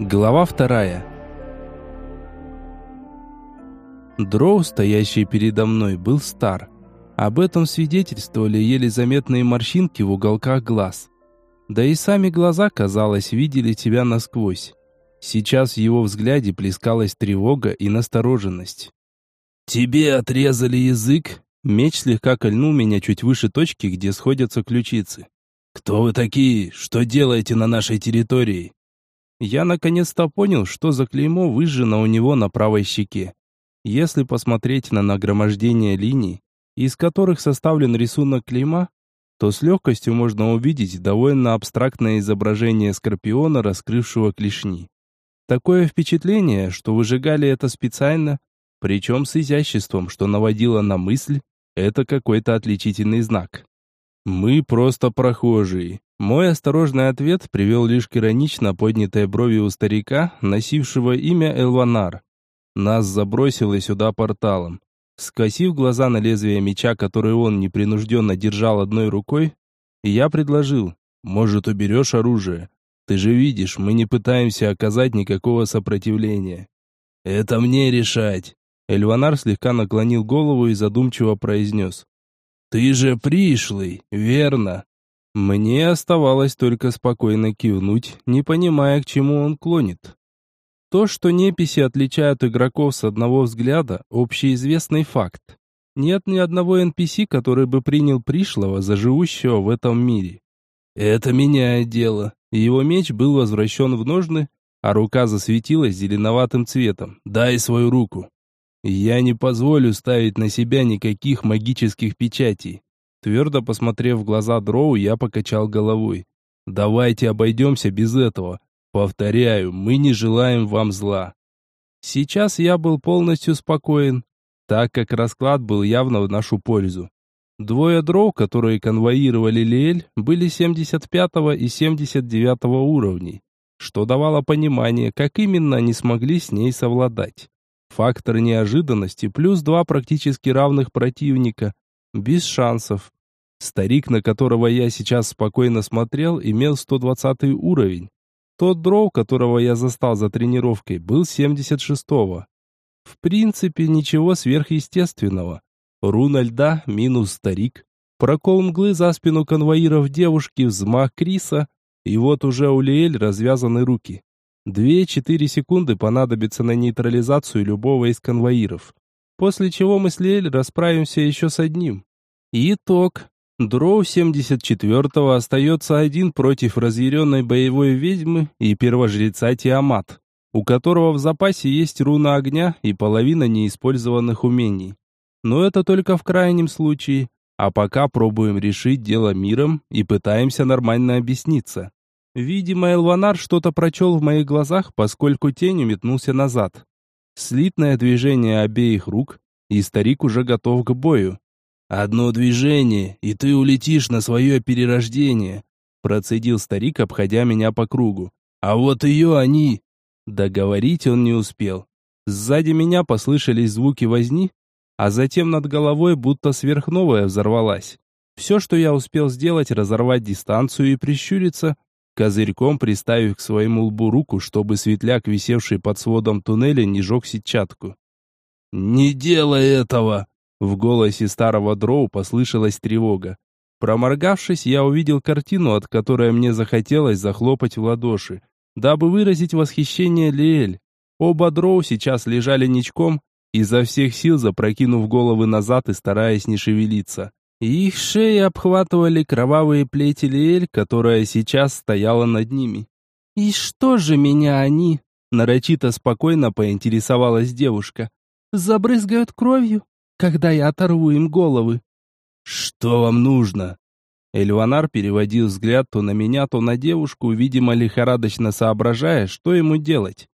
Глава вторая. Дроу, стоящий передо мной, был стар. Об этом свидетельствовали еле заметные морщинки в уголках глаз. Да и сами глаза, казалось, видели тебя насквозь. Сейчас в его взгляде плескалась тревога и настороженность. «Тебе отрезали язык?» Меч слегка кольнул меня чуть выше точки, где сходятся ключицы. «Кто вы такие? Что делаете на нашей территории?» Я наконец-то понял, что за клеймо выжжено у него на правой щеке. Если посмотреть на нагромождение линий, из которых составлен рисунок клейма, то с легкостью можно увидеть довольно абстрактное изображение скорпиона, раскрывшего клешни. Такое впечатление, что выжигали это специально, причем с изяществом, что наводило на мысль, это какой-то отличительный знак. Мы просто прохожие. Мой осторожный ответ привел лишь к иронично поднятой брови у старика, носившего имя Элванар. Нас забросило сюда порталом. Скосив глаза на лезвие меча, который он непринужденно держал одной рукой, я предложил, может, уберешь оружие? Ты же видишь, мы не пытаемся оказать никакого сопротивления. Это мне решать. Эльванар слегка наклонил голову и задумчиво произнес. «Ты же пришлый, верно?» Мне оставалось только спокойно кивнуть, не понимая, к чему он клонит. То, что неписи отличают игроков с одного взгляда, общеизвестный факт. Нет ни одного NPC, который бы принял пришлого за живущего в этом мире. Это меняет дело. Его меч был возвращен в ножны, а рука засветилась зеленоватым цветом. «Дай свою руку». Я не позволю ставить на себя никаких магических печатей. Твердо посмотрев в глаза Дроу, я покачал головой. Давайте обойдемся без этого. Повторяю, мы не желаем вам зла. Сейчас я был полностью спокоен, так как расклад был явно в нашу пользу. Двое дроу, которые конвоировали Лиэль, были 75 и 79 уровней, что давало понимание, как именно они смогли с ней совладать. Фактор неожиданности плюс два практически равных противника. Без шансов. Старик, на которого я сейчас спокойно смотрел, имел 120 уровень. Тот дроу, которого я застал за тренировкой, был 76-го. В принципе, ничего сверхъестественного. Руна льда минус старик. Прокол мглы за спину конвоиров девушки, взмах Криса, и вот уже у Лиэль развязаны руки. Две-четыре секунды понадобится на нейтрализацию любого из конвоиров. После чего мы с Лель расправимся еще с одним. Итог. Дроу 74-го остается один против разъяренной боевой ведьмы и первожреца Тиамат, у которого в запасе есть руна огня и половина неиспользованных умений. Но это только в крайнем случае, а пока пробуем решить дело миром и пытаемся нормально объясниться. Видимо, Элванар что-то прочел в моих глазах, поскольку тень метнулся назад. Слитное движение обеих рук, и старик уже готов к бою. «Одно движение, и ты улетишь на свое перерождение», процедил старик, обходя меня по кругу. «А вот ее они...» Договорить он не успел. Сзади меня послышались звуки возни, а затем над головой будто сверхновая взорвалась. Все, что я успел сделать, разорвать дистанцию и прищуриться, козырьком приставив к своему лбу руку, чтобы светляк, висевший под сводом туннеля, не жег сетчатку. «Не делай этого!» В голосе старого дроу послышалась тревога. Проморгавшись, я увидел картину, от которой мне захотелось захлопать в ладоши, дабы выразить восхищение Лиэль. Оба дроу сейчас лежали ничком, изо всех сил запрокинув головы назад и стараясь не шевелиться. Их шеи обхватывали кровавые плети Лиэль, которая сейчас стояла над ними. «И что же меня они?» Нарочито спокойно поинтересовалась девушка. «Забрызгают кровью, когда я оторву им головы». «Что вам нужно?» Эльванар переводил взгляд то на меня, то на девушку, видимо, лихорадочно соображая, что ему делать.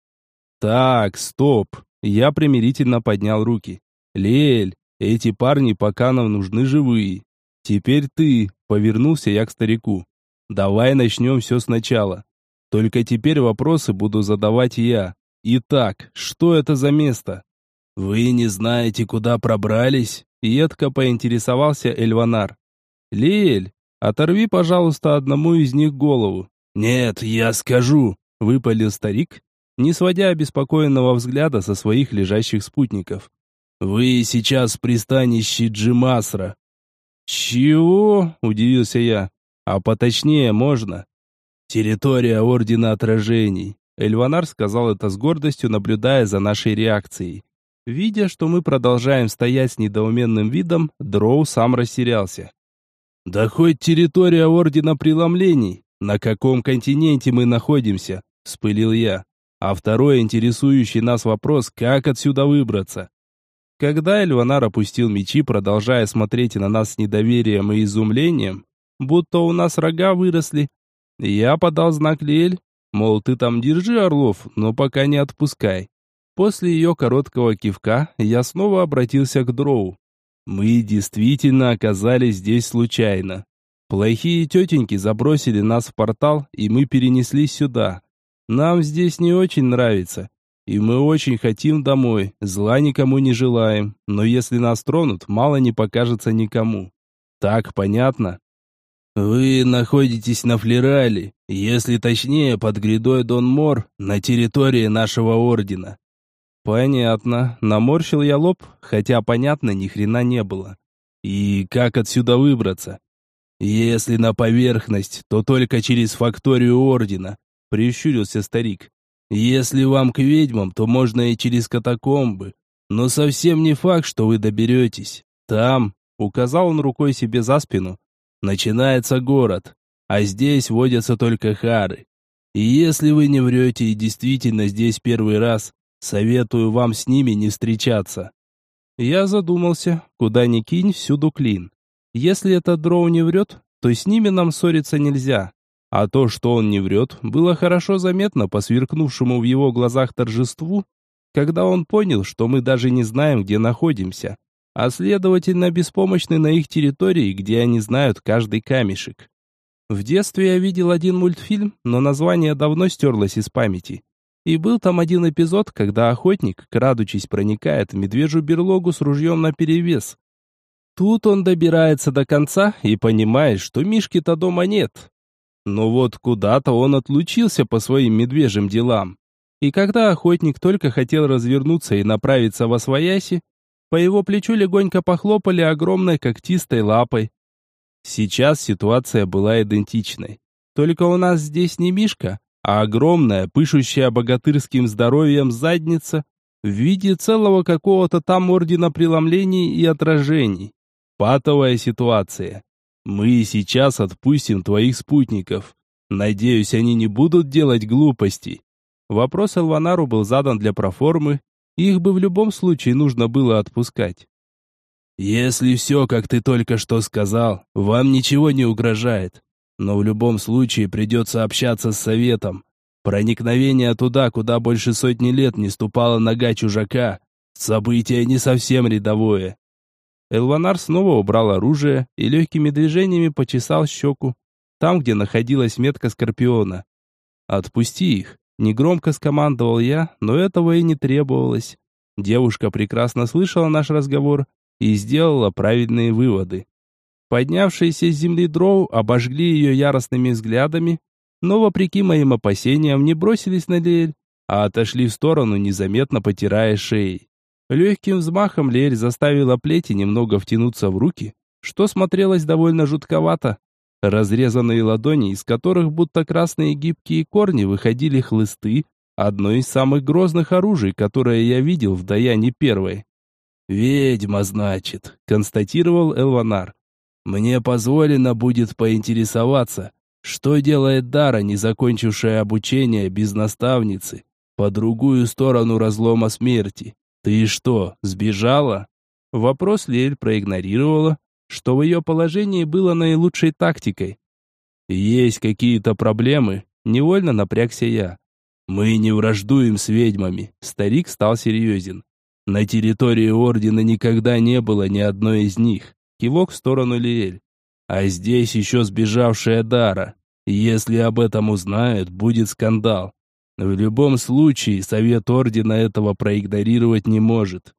«Так, стоп!» Я примирительно поднял руки. «Лель, эти парни пока нам нужны живые. Теперь ты, повернулся я к старику. Давай начнем все сначала. Только теперь вопросы буду задавать я. Итак, что это за место? Вы не знаете, куда пробрались? Едко поинтересовался Эльванар. Лиэль, оторви, пожалуйста, одному из них голову. Нет, я скажу, выпалил старик, не сводя обеспокоенного взгляда со своих лежащих спутников. «Вы сейчас в пристанище Джимасра». «Чего?» – удивился я. «А поточнее можно?» «Территория Ордена Отражений», – Эльванар сказал это с гордостью, наблюдая за нашей реакцией. Видя, что мы продолжаем стоять с недоуменным видом, Дроу сам растерялся. «Да хоть территория Ордена Преломлений! На каком континенте мы находимся?» – вспылил я. А второй интересующий нас вопрос, как отсюда выбраться. Когда Эльванар опустил мечи, продолжая смотреть на нас с недоверием и изумлением, будто у нас рога выросли, я подал знак Лель, мол, ты там держи орлов, но пока не отпускай. После ее короткого кивка я снова обратился к Дроу. Мы действительно оказались здесь случайно. Плохие тетеньки забросили нас в портал, и мы перенеслись сюда. Нам здесь не очень нравится, и мы очень хотим домой, зла никому не желаем, но если нас тронут, мало не покажется никому. Так понятно? Вы находитесь на Флерале, если точнее, под грядой Дон Мор, на территории нашего ордена. Понятно. Наморщил я лоб, хотя понятно ни хрена не было. И как отсюда выбраться? Если на поверхность, то только через факторию ордена. Прищурился старик. Если вам к ведьмам, то можно и через катакомбы. Но совсем не факт, что вы доберетесь. Там, указал он рукой себе за спину, начинается город. А здесь водятся только хары. И если вы не врете и действительно здесь первый раз, советую вам с ними не встречаться. Я задумался, куда ни кинь, всюду клин. Если этот дроу не врет, то с ними нам ссориться нельзя. А то, что он не врет, было хорошо заметно по сверкнувшему в его глазах торжеству, когда он понял, что мы даже не знаем, где находимся, а следовательно беспомощны на их территории, где они знают каждый камешек. В детстве я видел один мультфильм, но название давно стерлось из памяти. И был там один эпизод, когда охотник, крадучись, проникает в медвежью берлогу с ружьем наперевес. Тут он добирается до конца и понимает, что Мишки-то дома нет, но вот куда-то он отлучился по своим медвежьим делам. И когда охотник только хотел развернуться и направиться во свояси, по его плечу легонько похлопали огромной когтистой лапой. Сейчас ситуация была идентичной. Только у нас здесь не мишка, а огромная, пышущая богатырским здоровьем задница в виде целого какого-то там ордена преломлений и отражений. Патовая ситуация. Мы сейчас отпустим твоих спутников. Надеюсь, они не будут делать глупостей. Вопрос Элванару был задан для проформы, их бы в любом случае нужно было отпускать. Если все, как ты только что сказал, вам ничего не угрожает, но в любом случае придется общаться с советом. Проникновение туда, куда больше сотни лет не ступала нога чужака, событие не совсем рядовое. Элванар снова убрал оружие и легкими движениями почесал щеку, там, где находилась метка Скорпиона. «Отпусти их!» – негромко скомандовал я, но этого и не требовалось. Девушка прекрасно слышала наш разговор и сделала правильные выводы. Поднявшиеся с земли дроу обожгли ее яростными взглядами, но, вопреки моим опасениям, не бросились на Лель, а отошли в сторону, незаметно потирая шеи. Легким взмахом Лель заставила плети немного втянуться в руки, что смотрелось довольно жутковато. Разрезанные ладони, из которых будто красные гибкие корни выходили хлысты, одно из самых грозных оружий, которое я видел в Даяне Первой. «Ведьма, значит», — констатировал Элванар. «Мне позволено будет поинтересоваться, что делает Дара, не закончившая обучение без наставницы, по другую сторону разлома смерти?» «Ты что, сбежала?» Вопрос Лель проигнорировала, что в ее положении было наилучшей тактикой. «Есть какие-то проблемы?» Невольно напрягся я. «Мы не враждуем с ведьмами», — старик стал серьезен. «На территории Ордена никогда не было ни одной из них». Кивок в сторону Лиэль. «А здесь еще сбежавшая Дара. Если об этом узнают, будет скандал. В любом случае, совет ордена этого проигнорировать не может.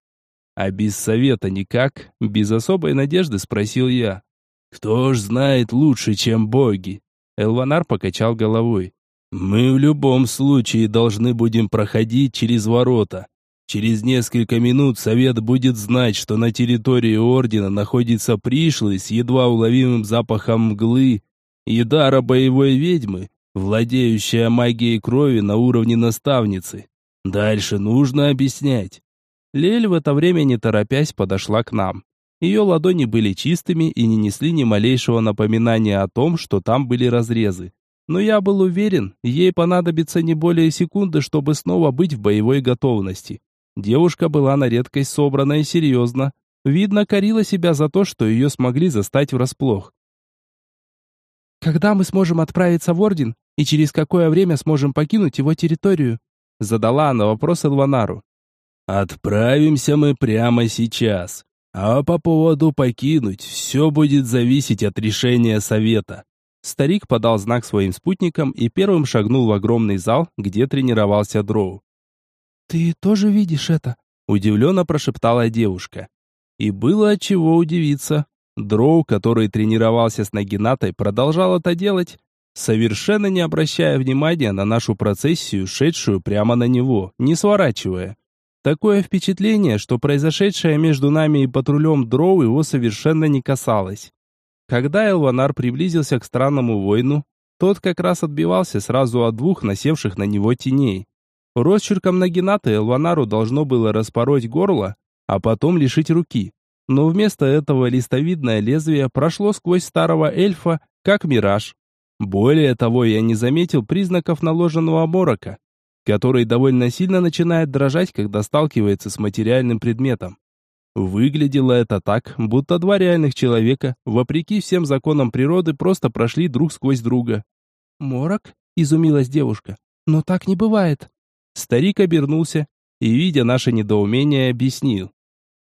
А без совета никак? Без особой надежды спросил я. Кто ж знает лучше, чем боги? Элванар покачал головой. Мы в любом случае должны будем проходить через ворота. Через несколько минут совет будет знать, что на территории ордена находится пришлый с едва уловимым запахом мглы и дара боевой ведьмы, владеющая магией крови на уровне наставницы. Дальше нужно объяснять. Лель в это время, не торопясь, подошла к нам. Ее ладони были чистыми и не несли ни малейшего напоминания о том, что там были разрезы. Но я был уверен, ей понадобится не более секунды, чтобы снова быть в боевой готовности. Девушка была на редкость собрана и серьезна. Видно, корила себя за то, что ее смогли застать врасплох. «Когда мы сможем отправиться в Орден и через какое время сможем покинуть его территорию?» Задала она вопрос Элванару. «Отправимся мы прямо сейчас. А по поводу покинуть, все будет зависеть от решения совета». Старик подал знак своим спутникам и первым шагнул в огромный зал, где тренировался Дроу. «Ты тоже видишь это?» – удивленно прошептала девушка. И было от чего удивиться. Дроу, который тренировался с Нагинатой, продолжал это делать, совершенно не обращая внимания на нашу процессию, шедшую прямо на него, не сворачивая. Такое впечатление, что произошедшее между нами и патрулем Дроу его совершенно не касалось. Когда Элванар приблизился к странному воину, тот как раз отбивался сразу от двух насевших на него теней. Росчерком Нагината Элванару должно было распороть горло, а потом лишить руки. Но вместо этого листовидное лезвие прошло сквозь старого эльфа, как мираж. Более того, я не заметил признаков наложенного морока, который довольно сильно начинает дрожать, когда сталкивается с материальным предметом. Выглядело это так, будто два реальных человека, вопреки всем законам природы, просто прошли друг сквозь друга. «Морок?» – изумилась девушка. «Но так не бывает». Старик обернулся и, видя наше недоумение, объяснил.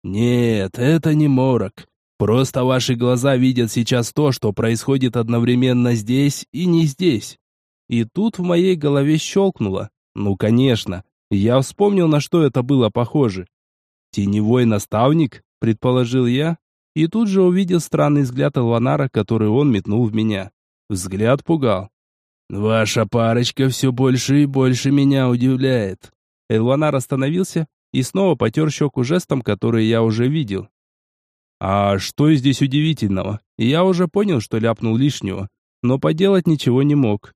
«Нет, это не морок. Просто ваши глаза видят сейчас то, что происходит одновременно здесь и не здесь». И тут в моей голове щелкнуло. Ну, конечно. Я вспомнил, на что это было похоже. «Теневой наставник?» – предположил я, и тут же увидел странный взгляд Алванара, который он метнул в меня. Взгляд пугал. «Ваша парочка все больше и больше меня удивляет». Элванар остановился и снова потер щеку жестом, который я уже видел. «А что здесь удивительного? Я уже понял, что ляпнул лишнего, но поделать ничего не мог».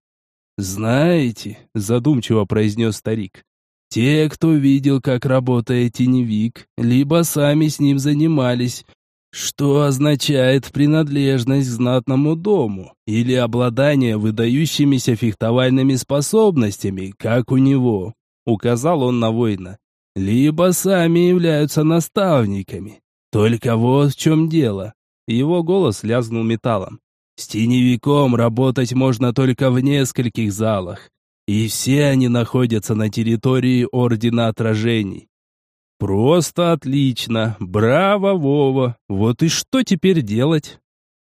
«Знаете», — задумчиво произнес старик, «те, кто видел, как работает теневик, либо сами с ним занимались, что означает принадлежность к знатному дому или обладание выдающимися фехтовальными способностями, как у него, указал он на воина. Либо сами являются наставниками. Только вот в чем дело. Его голос лязнул металлом. С теневиком работать можно только в нескольких залах, и все они находятся на территории Ордена Отражений. Просто отлично. Браво, Вова. Вот и что теперь делать?